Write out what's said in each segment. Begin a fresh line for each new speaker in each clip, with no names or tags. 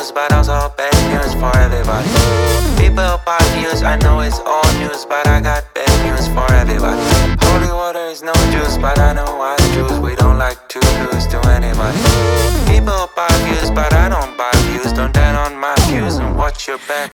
news, but i also bad news for everybody. People buy views, I know it's old news, but I got bad news for everybody. Holy water is no juice, but I know why juice. We don't like to lose to anybody. People buy views, but I don't buy views. Don't down on my views and watch your back.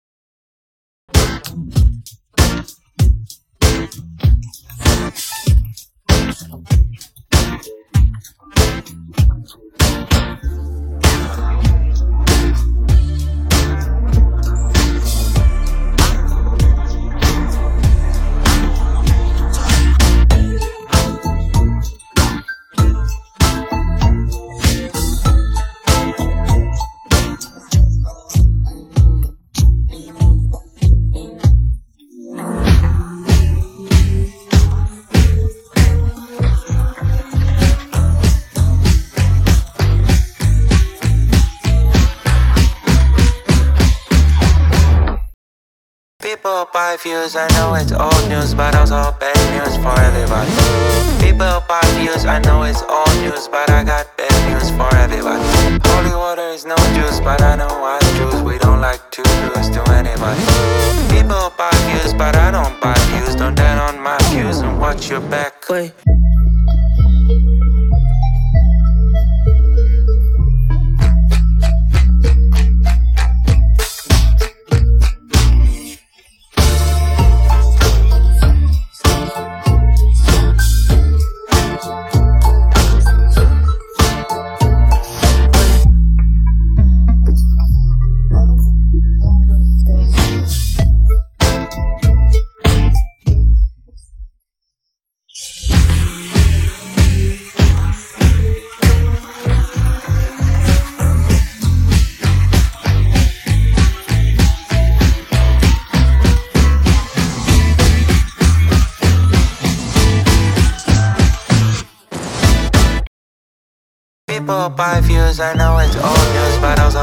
People buy views, I know it's old news, but also bad news for everybody. People buy views, I know it's old news, but I got bad news for everybody. Holy water is no juice, but I know why juice. We don't like to lose to anybody. People buy views, but I don't buy views. Don't down on my views and watch your back.
Wait.
People buy views, I know it's old news, but I bad